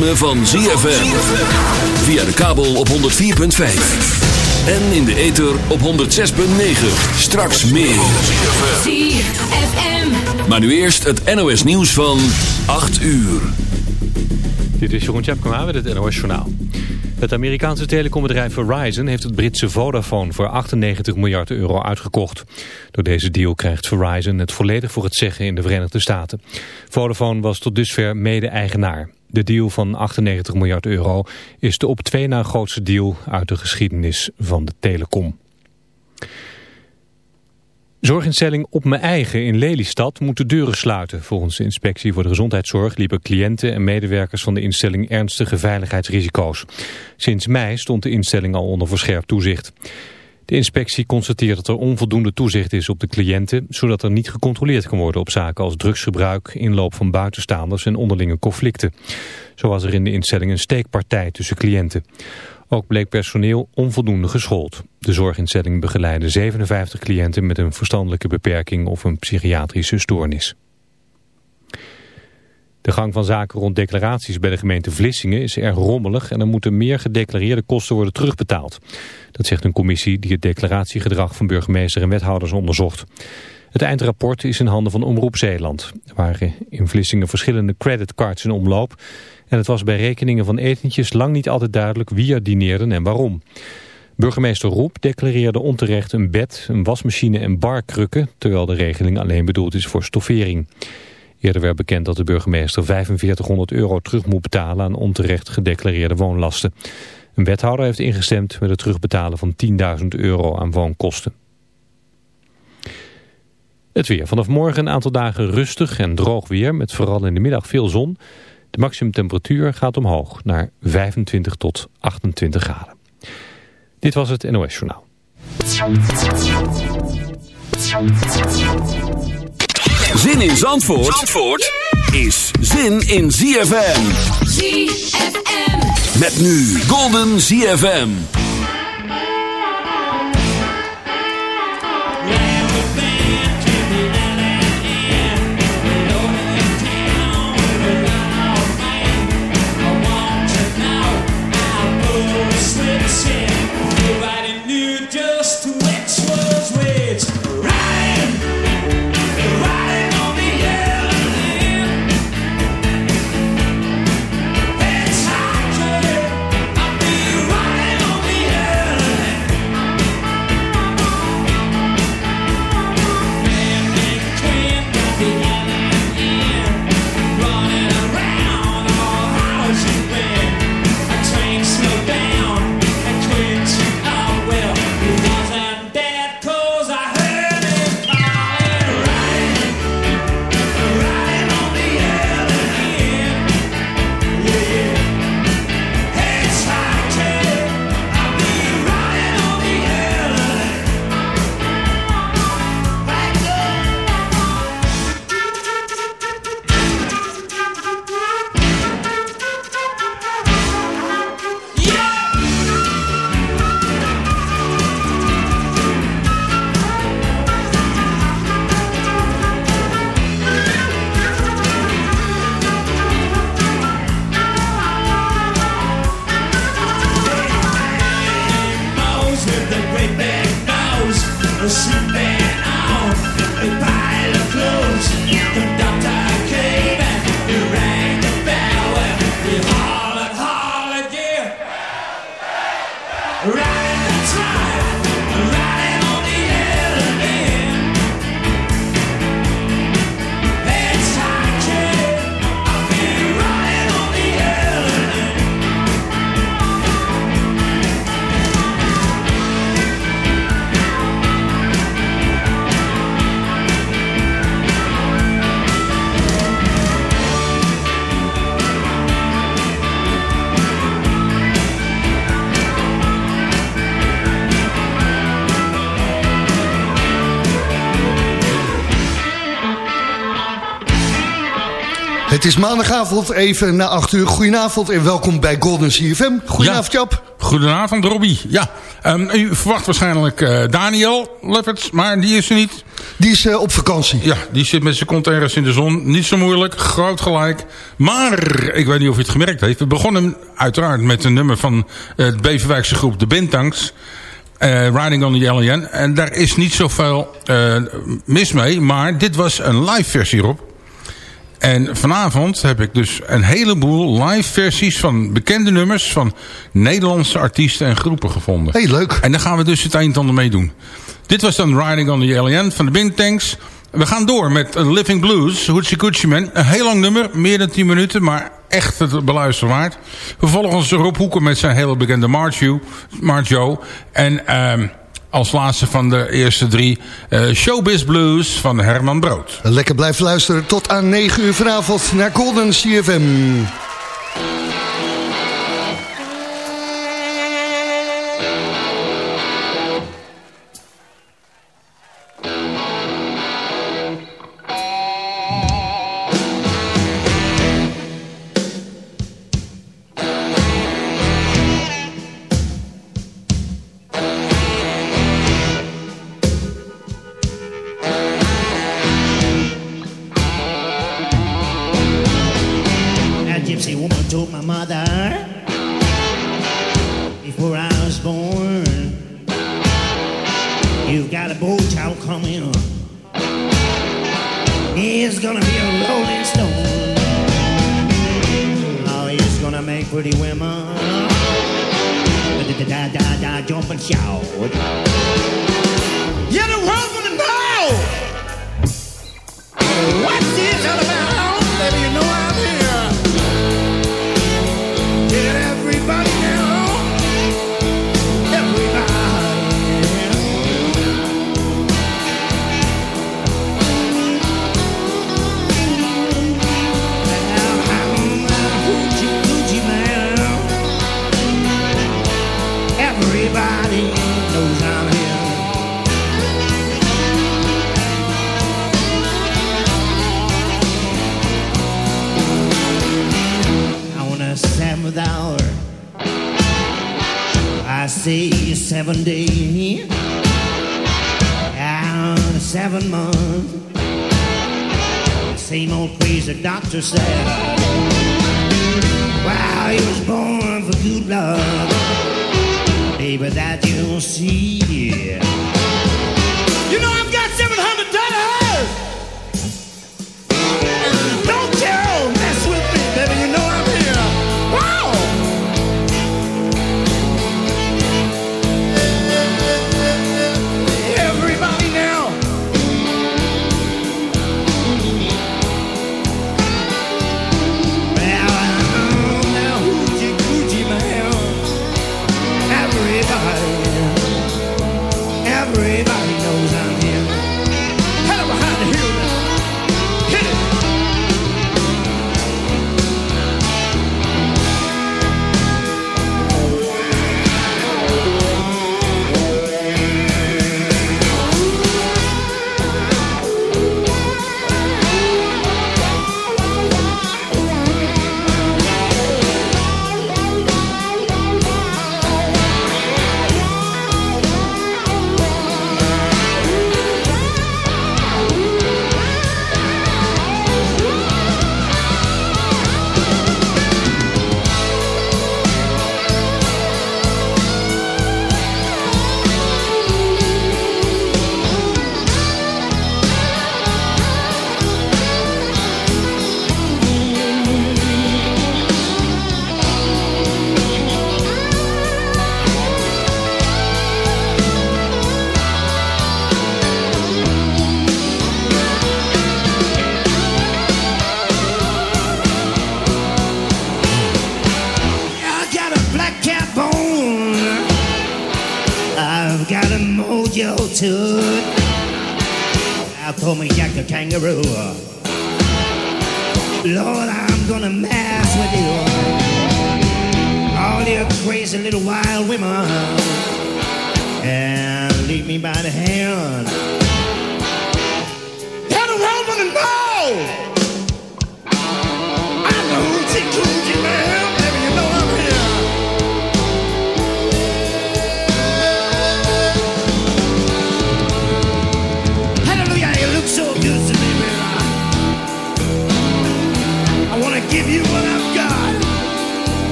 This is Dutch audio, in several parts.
ritme van ZFM. Via de kabel op 104.5. En in de ether op 106.9. Straks meer. ZFM. Maar nu eerst het NOS nieuws van 8 uur. Dit is Jeroen Tjepkema met het NOS Journaal. Het Amerikaanse telecombedrijf Verizon heeft het Britse Vodafone voor 98 miljard euro uitgekocht. Door deze deal krijgt Verizon het volledig voor het zeggen in de Verenigde Staten. Vodafone was tot dusver mede-eigenaar. De deal van 98 miljard euro is de op twee na grootste deal uit de geschiedenis van de telecom. Zorginstelling Op Mijn Eigen in Lelystad moet de deuren sluiten. Volgens de inspectie voor de gezondheidszorg liepen cliënten en medewerkers van de instelling ernstige veiligheidsrisico's. Sinds mei stond de instelling al onder verscherpt toezicht. De inspectie constateert dat er onvoldoende toezicht is op de cliënten, zodat er niet gecontroleerd kan worden op zaken als drugsgebruik, inloop van buitenstaanders en onderlinge conflicten. Zo was er in de instelling een steekpartij tussen cliënten. Ook bleek personeel onvoldoende geschoold. De zorginstelling begeleidde 57 cliënten met een verstandelijke beperking of een psychiatrische stoornis. De gang van zaken rond declaraties bij de gemeente Vlissingen is erg rommelig en er moeten meer gedeclareerde kosten worden terugbetaald. Dat zegt een commissie die het declaratiegedrag van burgemeester en wethouders onderzocht. Het eindrapport is in handen van Omroep Zeeland. Er waren in Vlissingen verschillende creditcards in omloop en het was bij rekeningen van etentjes lang niet altijd duidelijk wie er dineerden en waarom. Burgemeester Roep declareerde onterecht een bed, een wasmachine en barkrukken, terwijl de regeling alleen bedoeld is voor stoffering. Eerder werd bekend dat de burgemeester 4500 euro terug moet betalen aan onterecht gedeclareerde woonlasten. Een wethouder heeft ingestemd met het terugbetalen van 10.000 euro aan woonkosten. Het weer. Vanaf morgen een aantal dagen rustig en droog weer, met vooral in de middag veel zon. De maximumtemperatuur gaat omhoog naar 25 tot 28 graden. Dit was het NOS Journaal. Zin in Zandvoort, Zandvoort is zin in ZFM. ZFM. Met nu Golden ZFM. Het is maandagavond, even na 8 uur. Goedenavond en welkom bij Golden CFM. Goedenavond, Ja. Jap. Goedenavond, Robbie. Ja, ehm, u verwacht waarschijnlijk eh, Daniel Lefferts, maar die is er niet. Die is eh, op vakantie. Ja, die zit met zijn kont ergens in de zon. Niet zo moeilijk, groot gelijk. Maar, ik weet niet of u het gemerkt heeft. We begonnen uiteraard met een nummer van eh, het Beverwijkse groep De Bintangs. eh Riding on the Alien. En daar is niet zoveel mis mee. Maar dit was een live versie, Rob. En vanavond heb ik dus een heleboel live versies van bekende nummers van Nederlandse artiesten en groepen gevonden. Hey, leuk. En daar gaan we dus het en ander mee doen. Dit was dan Riding on the Alien van de Bing Tanks. We gaan door met Living Blues, Hoochie Coochie Man. Een heel lang nummer, meer dan 10 minuten, maar echt het beluisteren waard. Vervolgens Rob Hoeken met zijn hele bekende Marjo. Marjo. En ehm, als laatste van de eerste drie eh, Showbiz Blues van Herman Brood. Lekker blijven luisteren tot aan 9 uur vanavond naar Golden CFM. da jump and shout. The world's gonna know. I say seven day, and seven month. Same old crazy doctor said, Wow, he was born for good luck, baby. That you'll see. You know I've got seven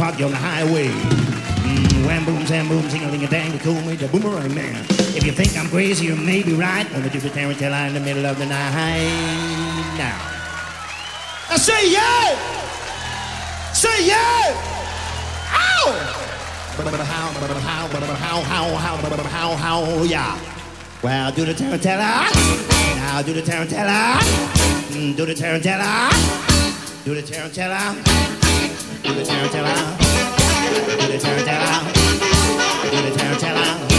you on the highway. Mm, wham boom, sam boom, sing a ling a dang, they call me the boomerang man. If you think I'm crazy, you may be right. Do the tarantella in the middle of the night. Now. I say yeah! Say yeah! Ow! How, how, how, how, how, how, how, yeah. Well, do the tarantella. Now do the tarantella. Mm, Do the tarantella. Do the tarantella. Do the tarantella. Do the tarantella. Do the tarantella.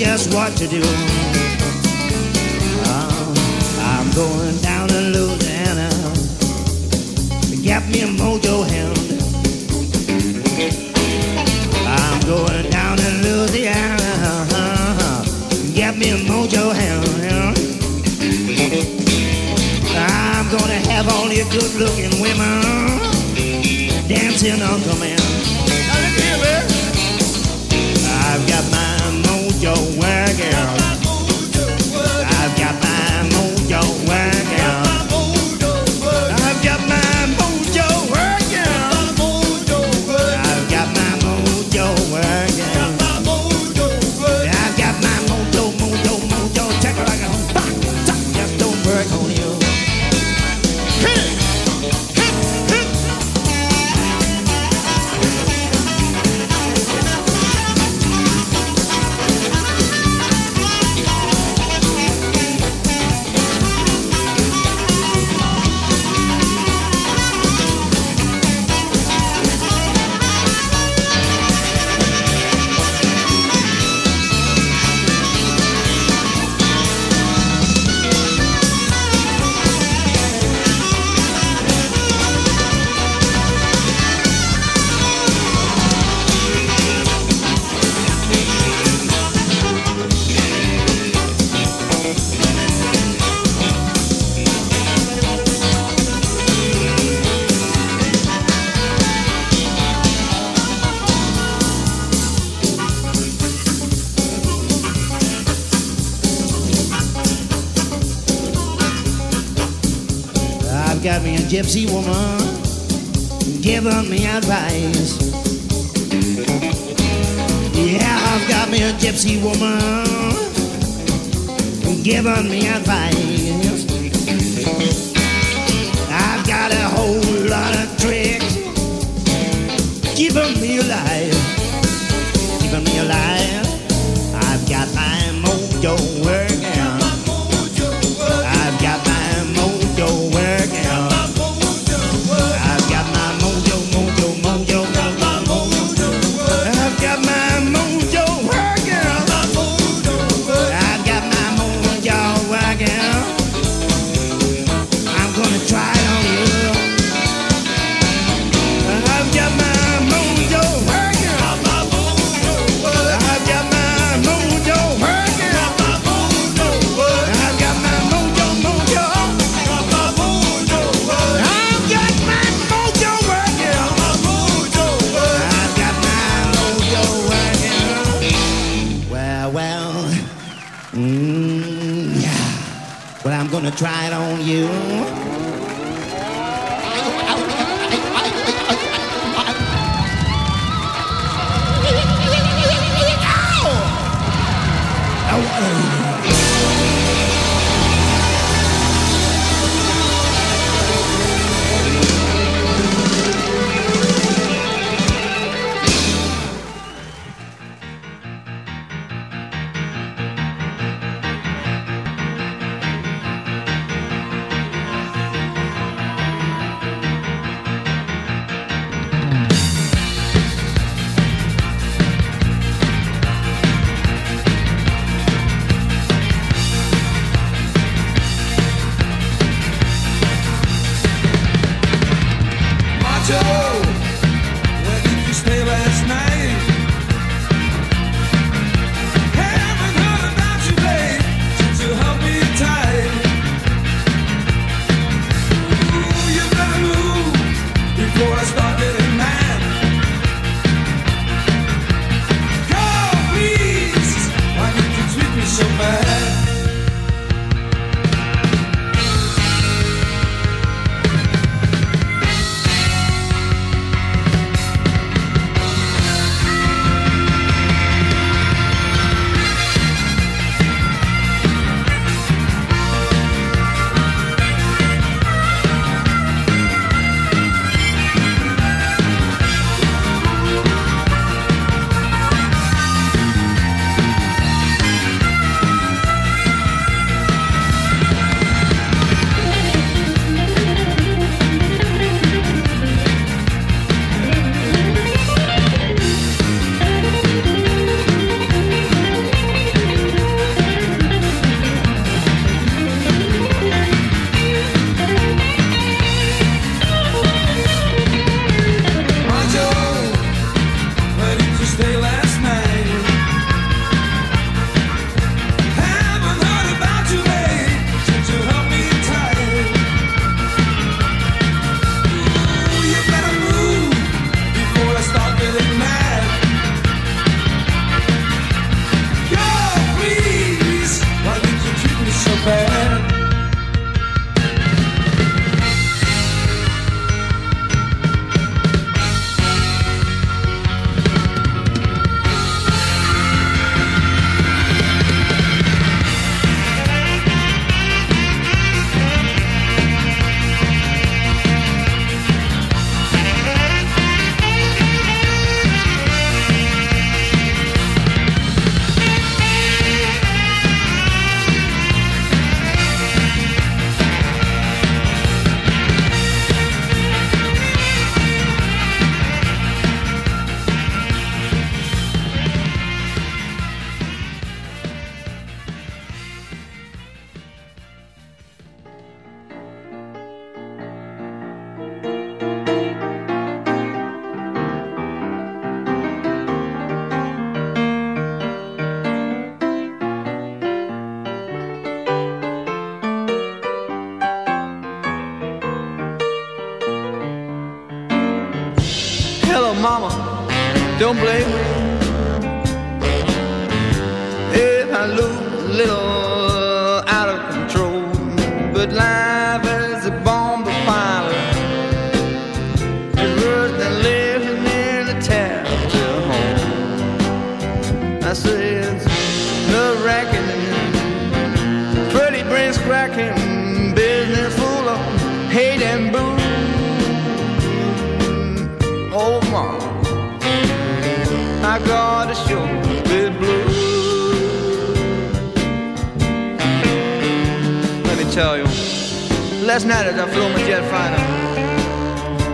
Just what to do. Uh, I'm going down to Louisiana. Get me a mojo hand. I'm going down to Louisiana. Get me a mojo hand. I'm gonna have all your good looking women dancing on command. I've got my mojo working. I've got me a gypsy woman giving me advice. Yeah, I've got me a gypsy woman giving me advice. I've got a whole lot of tricks keeping me alive,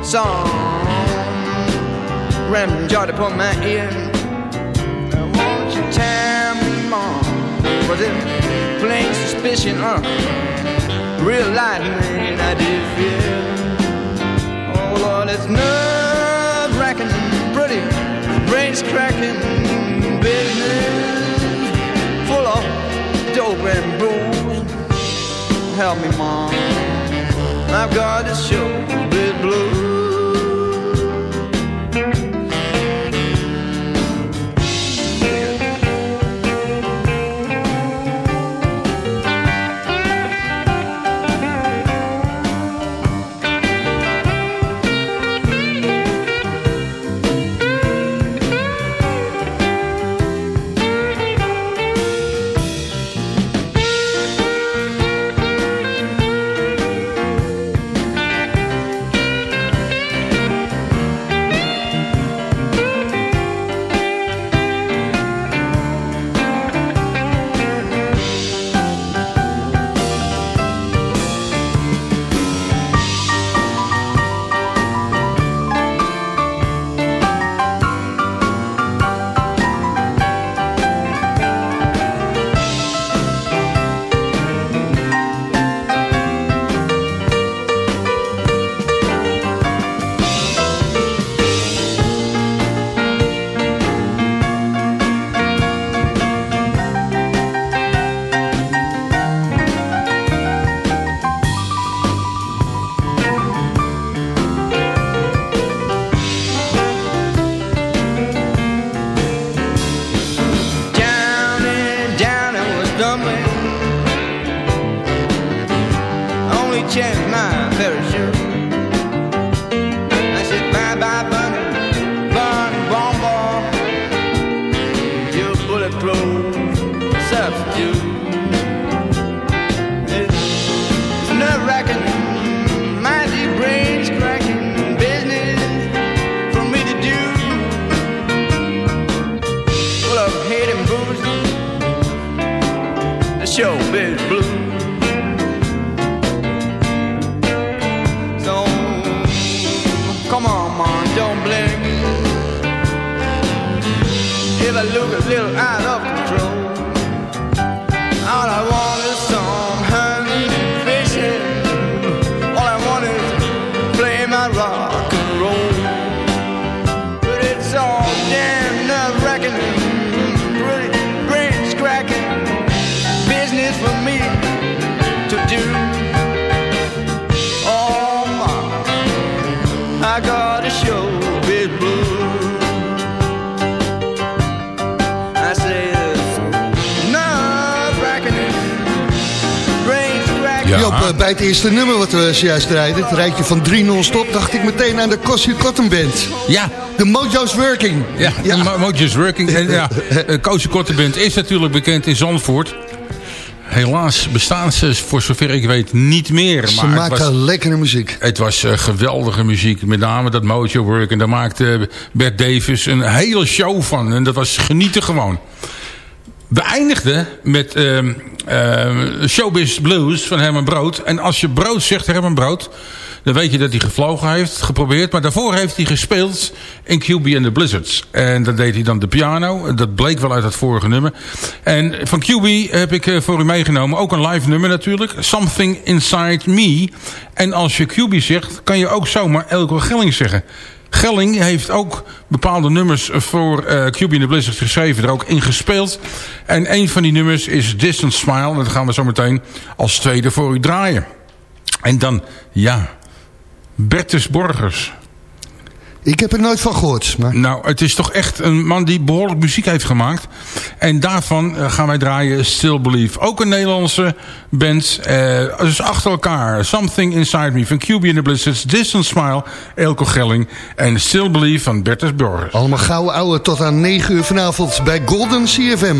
song. Ram jarred upon my ear. Now, Won't you tell me more. Was it plain suspicion or Real lightning I did feel. Oh Lord, it's nerve-wracking Pretty, brains-cracking business. Full of dope and booze. Help me, Mom. I've got a show bit blue change my very sure. Bij het eerste nummer wat we zojuist rijden, het rijtje van 3 non-stop, dacht ik meteen aan de Cossie Cotton Band. Ja, De Mojo's Working. ja, ja. Mojo's Working. En ja, Koosje Korteband is natuurlijk bekend in Zandvoort. Helaas bestaan ze voor zover ik weet niet meer. Ze maar maken was, lekkere muziek. het was eh, geweldige muziek. Met name dat Mojo Work. En daar maakte Bert Davis een hele show van. En dat was genieten gewoon. We eindigden met ehm, Showbiz Blues van Herman Brood. En als je Brood zegt, Herman Brood... dan weet je dat hij gevlogen heeft, geprobeerd. Maar daarvoor heeft hij gespeeld in QB and the Blizzards. En dan deed hij dan de piano. Dat bleek wel uit het vorige nummer. En van QB heb ik eh, voor u meegenomen ook een live nummer natuurlijk. Something Inside Me. En als je QB zegt, kan je ook zomaar Elko Gelling zeggen. Gelling heeft ook bepaalde nummers voor eh QB in the Blizzard geschreven. Er ook in gespeeld. En een van die nummers is Distant Smile. Dat gaan we zo meteen als tweede voor u draaien. En dan, ja, Bertus Borgers. Ik heb er nooit van gehoord. Maar... Nou, het is toch echt een man die behoorlijk muziek heeft gemaakt. En daarvan eh, gaan wij draaien Still Believe. Ook een Nederlandse band. eh, dus achter elkaar. Something Inside Me van QB in the Blizzards. Distant Smile, Elko Gelling. En Still Believe van Bertus Borgers. Allemaal gouden ouwe tot aan 9 uur vanavond bij Golden CFM.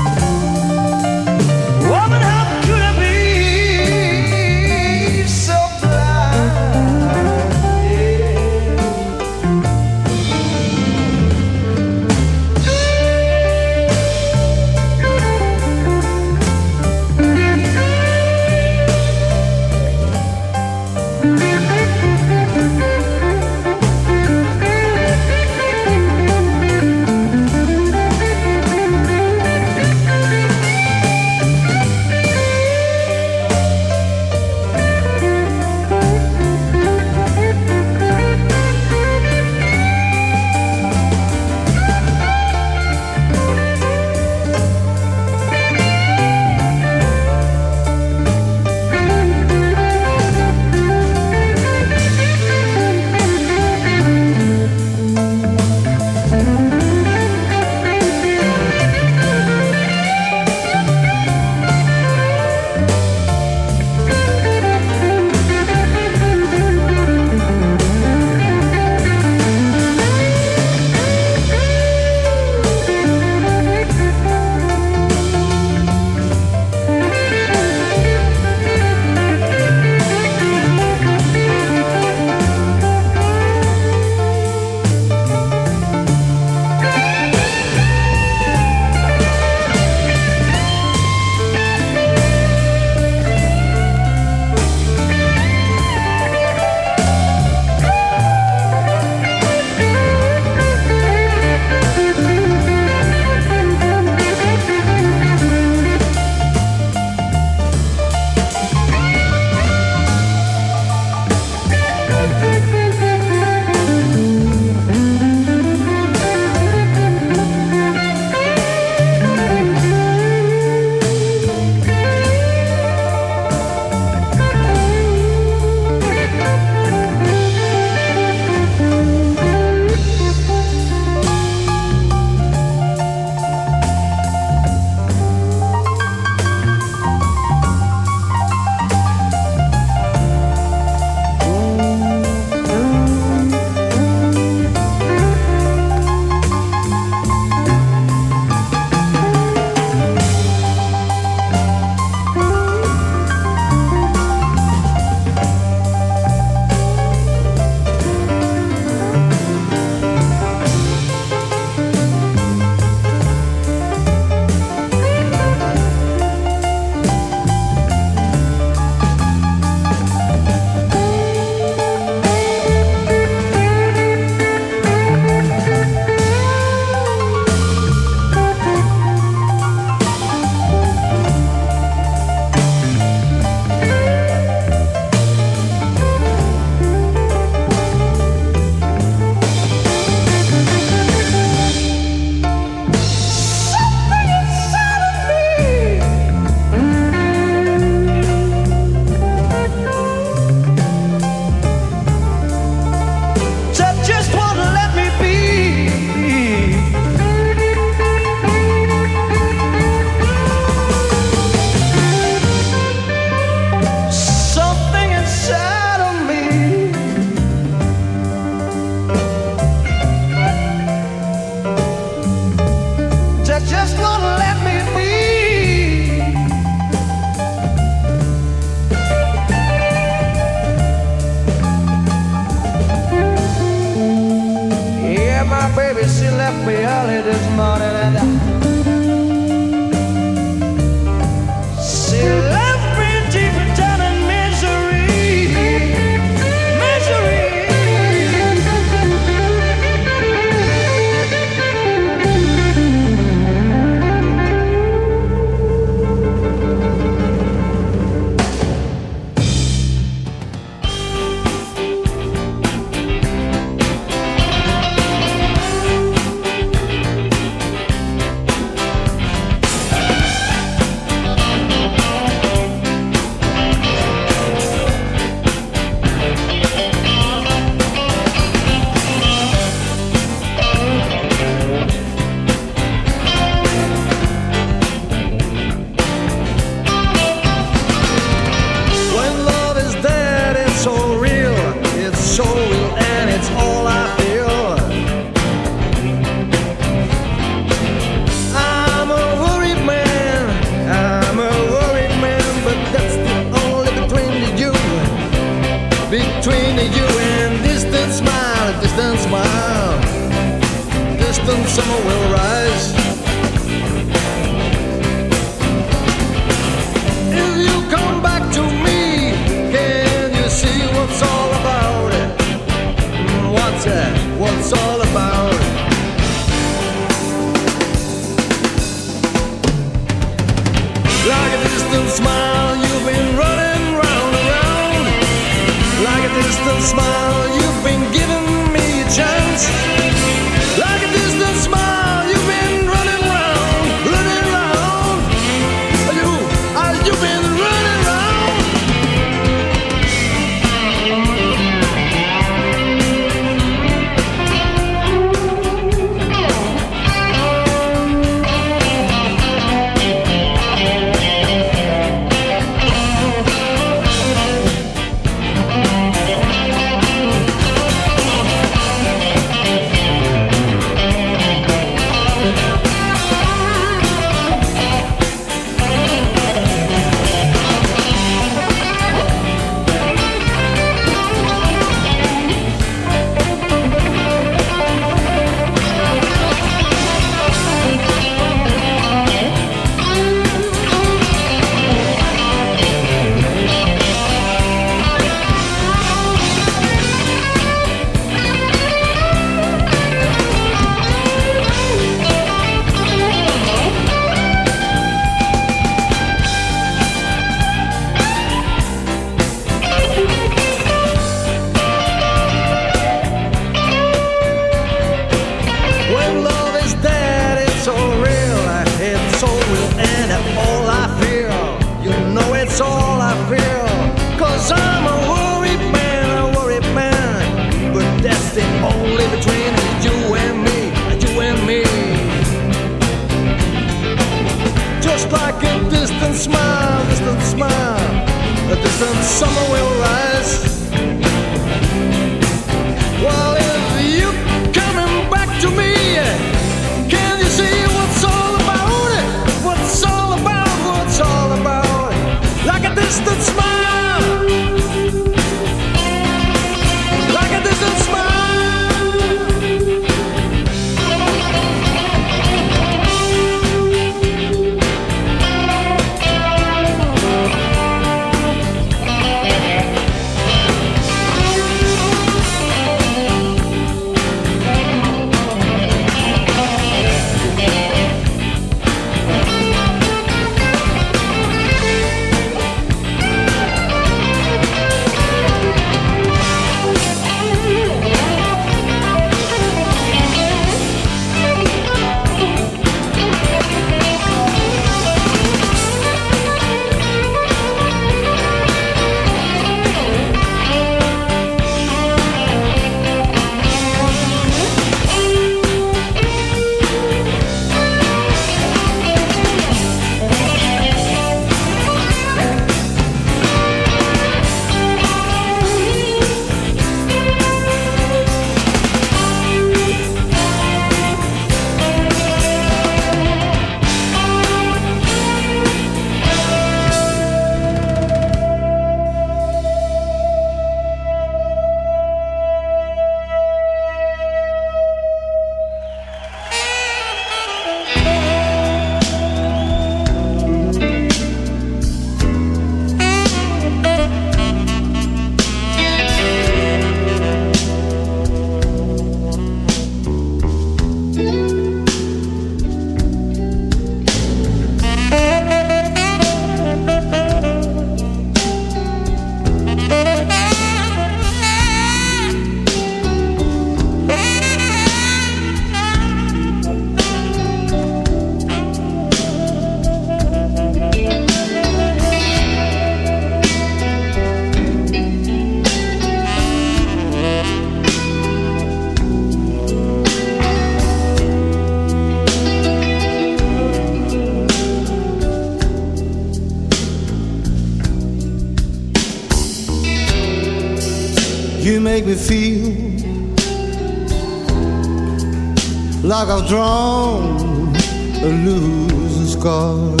like I've drawn a loser's card.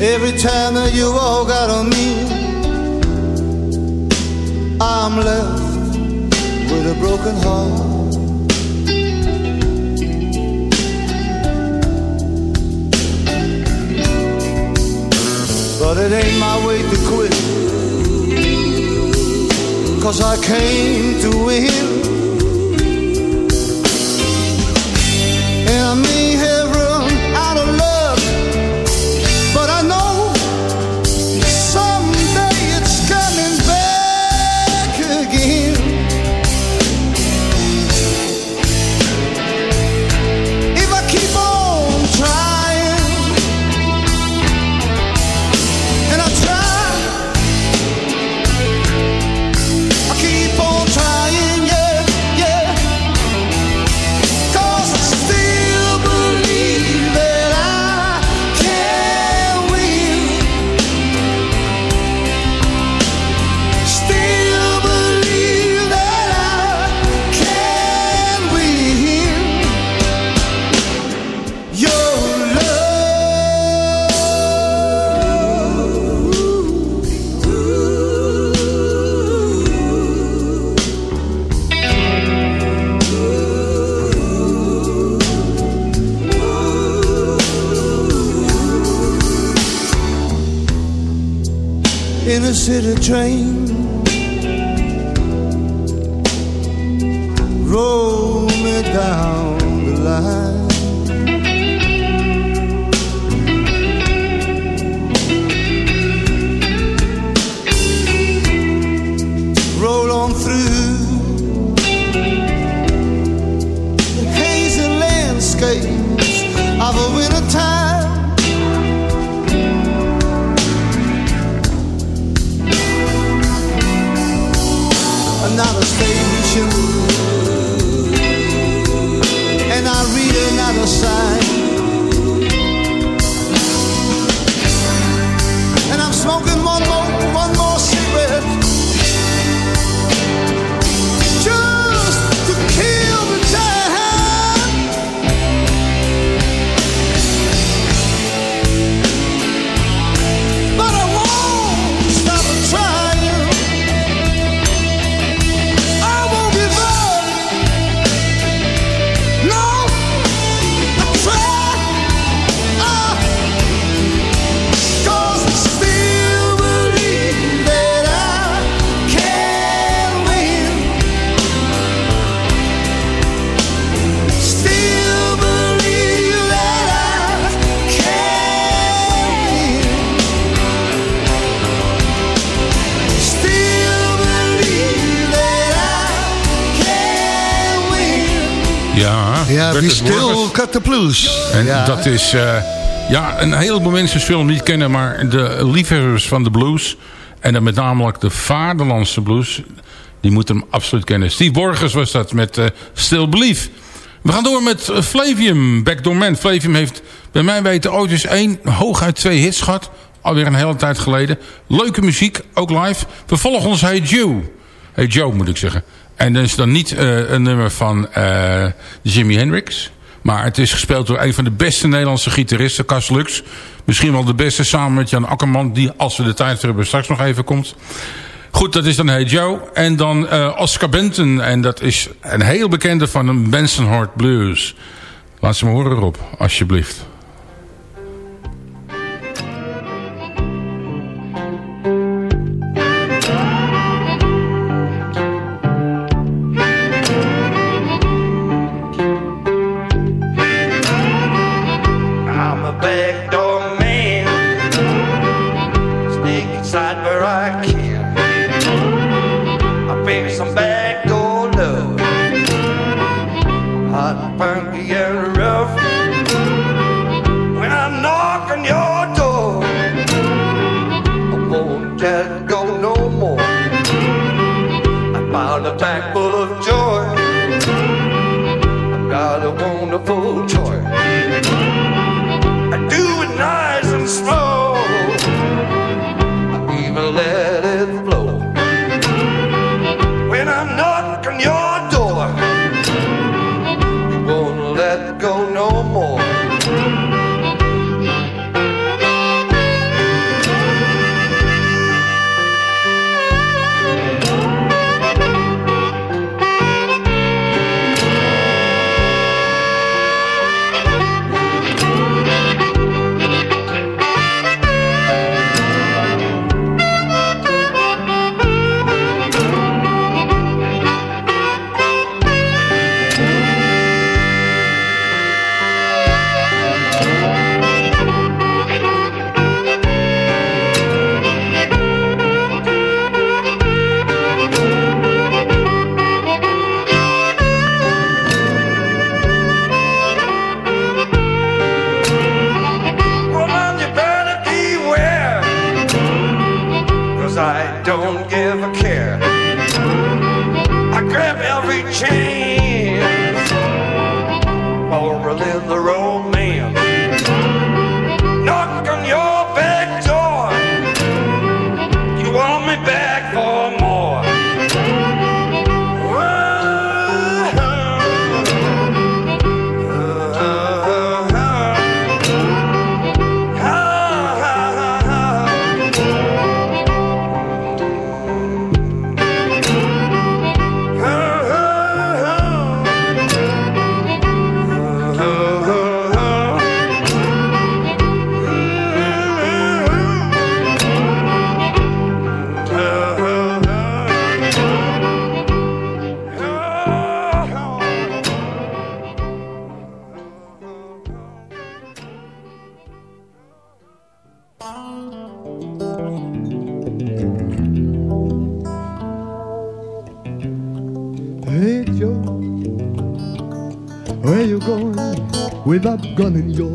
Every time that you walk out on me, I'm left with a broken heart. But it ain't my way to Cause I came to win. City train. Another station. And I read another sign. And I'm smoking one more Ja, Ja, Bert wie het stil Borgers. cut the blues. En ja. dat is... eh, ja, een heleboel mensen zullen hem niet kennen... maar de liefhebbers van de blues... en dan met name de vaderlandse blues... die moeten hem absoluut kennen. Steve Borgers was dat met eh Still Believe. We gaan door met eh, Flavium, Backdoor Man. Flavium heeft bij mij weten ooit eens één, hooguit twee hits gehad. Alweer een hele tijd geleden. Leuke muziek, ook live. Vervolgens Hey Joe. Hey Joe moet ik zeggen. En is dan niet eh, een nummer van eh, Jimi Hendrix... Maar het is gespeeld door een van de beste Nederlandse gitaristen, Cas Lux. Misschien wel de beste samen met Jan Akkerman, die als we de tijd hebben straks nog even komt. Goed, dat is dan Hey Joe. En dan eh, Oscar Benton. En dat is een heel bekende van de Benson Hart Blues. Laat ze me horen Rob, alsjeblieft. don't give a care. 若能用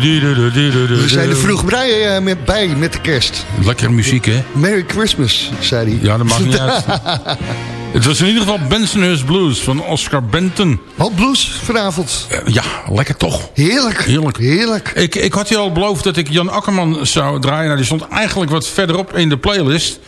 We zijn er vroeg bij, eh, met, bij met de kerst. Lekkere muziek, hè? Merry Christmas, zei hij. Ja, dat maakt niet uit. Het was in ieder geval Bensonhurst Blues van Oscar Benton. Wat blues vanavond. Eh, Ja, lekker toch. Heerlijk. Heerlijk. Heerlijk. Ik, ik had je al beloofd dat ik Jan Akkerman zou draaien. Nou, die stond eigenlijk wat verderop in de playlist.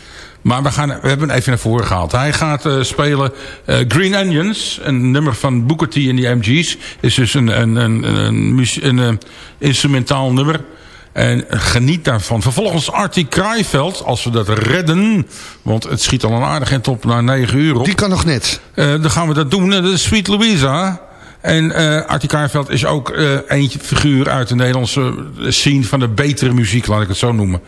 Maar we, gaan, we hebben hem even naar voren gehaald. Hij gaat eh, spelen eh, Green Onions. Een nummer van Booker T en de MG's. Is dus een, een, een, een, een, eh, instrumentaal nummer. En geniet daarvan. Vervolgens Artie Kraaiveld, als we dat redden. Want het schiet al een aardig eind op naar 9 uur op. Die kan nog net. Dan gaan we dat doen. Dat is Sweet Louisa. En eh Artie Kaarveld is ook eh eentje figuur uit de Nederlandse scene van de betere muziek, laat ik het zo noemen.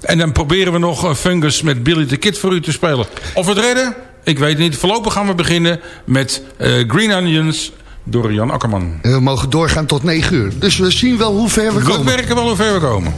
En dan proberen we nog eh, Fungus met Billy the Kid voor u te spelen. Of we het redden? Ik weet het niet. Voorlopig gaan we beginnen met eh, Green Onions door Jan Akkerman. We mogen doorgaan tot 9 uur. Dus we zien wel hoe ver we We komen. merken wel hoe ver we komen.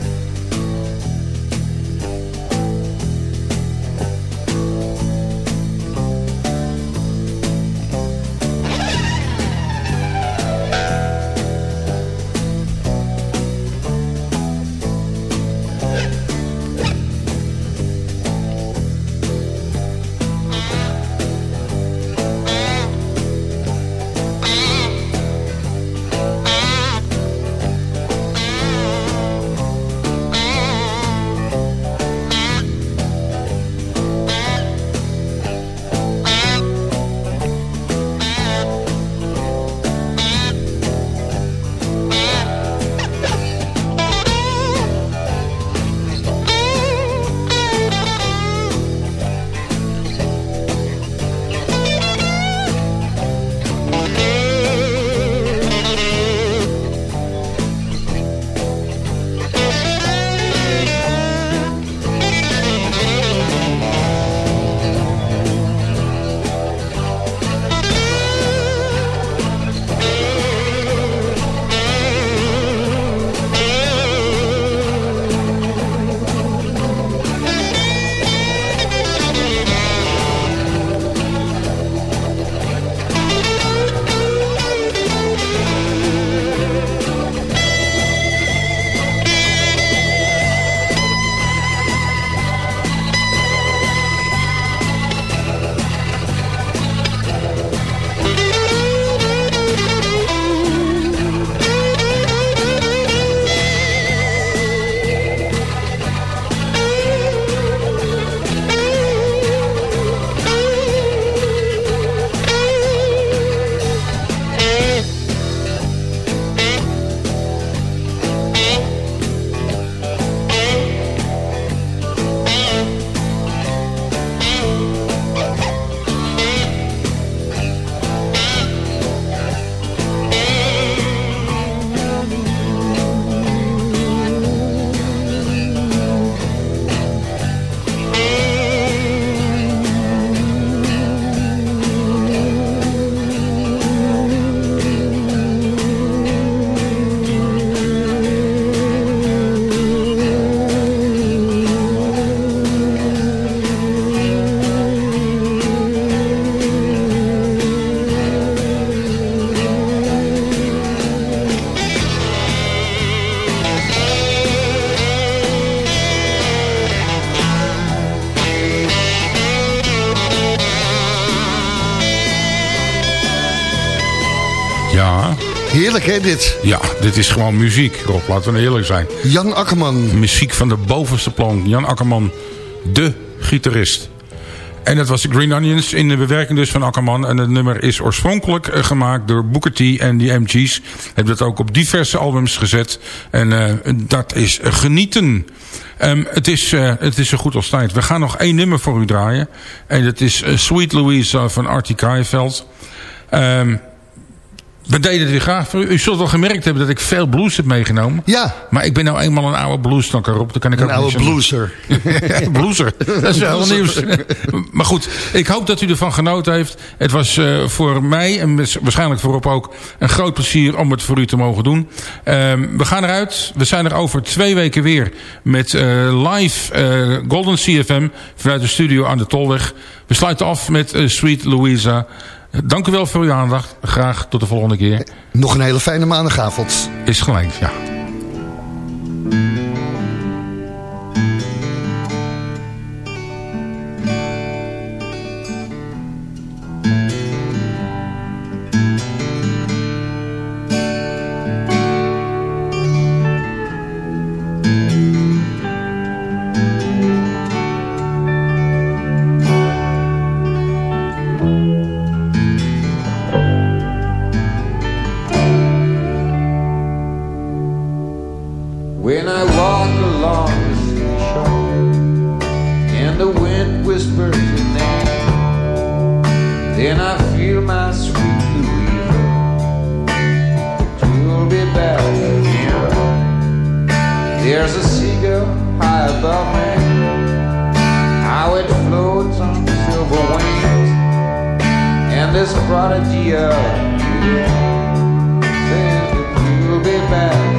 Ja, Heerlijk hè dit. ja, dit is gewoon muziek, Rob. Laten we eerlijk zijn. Jan Akkerman. Muziek van de bovenste plank. Jan Akkerman, de gitarist. En dat was de Green Onions in de bewerking dus van Akkerman. En het nummer is oorspronkelijk eh, gemaakt door Booker T en die MG's. Hebben dat ook op diverse albums gezet. En eh, dat is genieten. Ehm, het, is, eh, het is zo goed als tijd. We gaan nog één nummer voor u draaien. En dat is Sweet Louise van Artie Kaaiveld. Ehm, we deden het weer graag voor u. U zult wel gemerkt hebben dat ik veel blues heb meegenomen. Ja, Maar ik ben nou eenmaal een oude bluesnakker op. Daar kan ik een ook oude blueser. Bloezer. Dat is wel nieuws. Maar goed, ik hoop dat u ervan genoten heeft. Het was eh, voor mij en waarschijnlijk voor Rob ook een groot plezier om het voor u te mogen doen. Ehm, we gaan eruit. We zijn er over twee weken weer met eh, live eh, Golden CFM vanuit de studio aan de Tolweg. We sluiten af met Sweet Louisa. Dank u wel voor uw aandacht. Graag tot de volgende keer. Nog een hele fijne maandagavond. Is gelijk, ja. There's a seagull high above me, how it floats on silver wings, and this prodigy of you says that you'll be back